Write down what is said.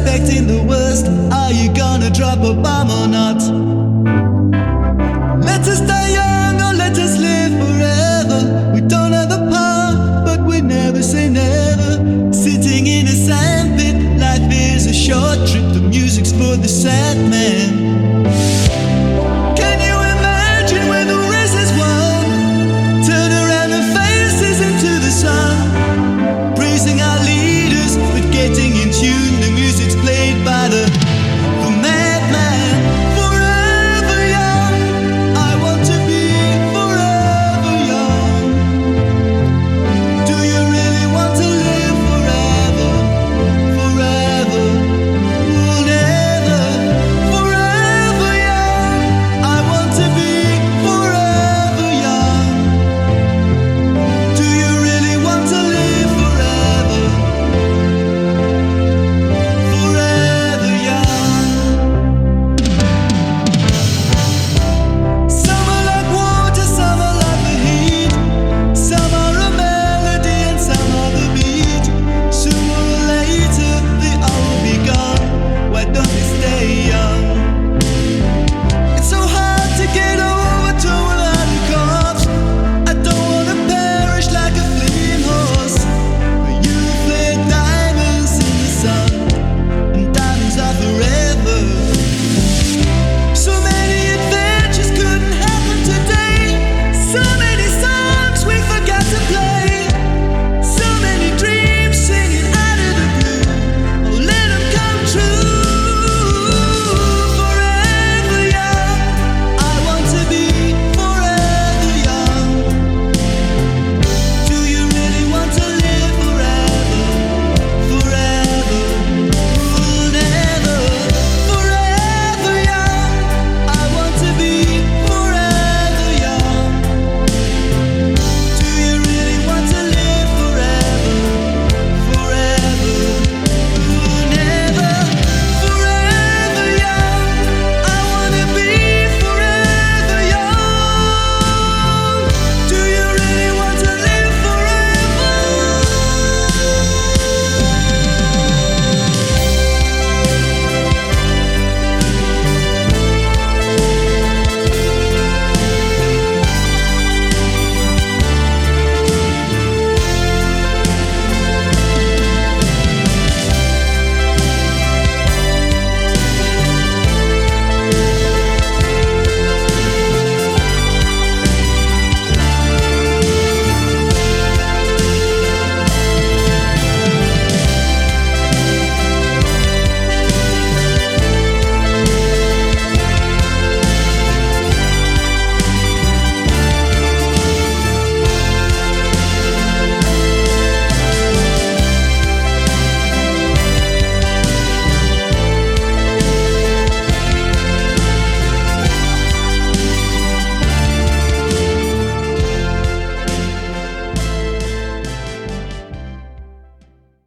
expecting the worst. Are you gonna drop a bomb or not? Let us die young or let us live forever. We don't have a power, but we never say never. Sitting in a sandpit, life is a short trip. The music's for the sad man.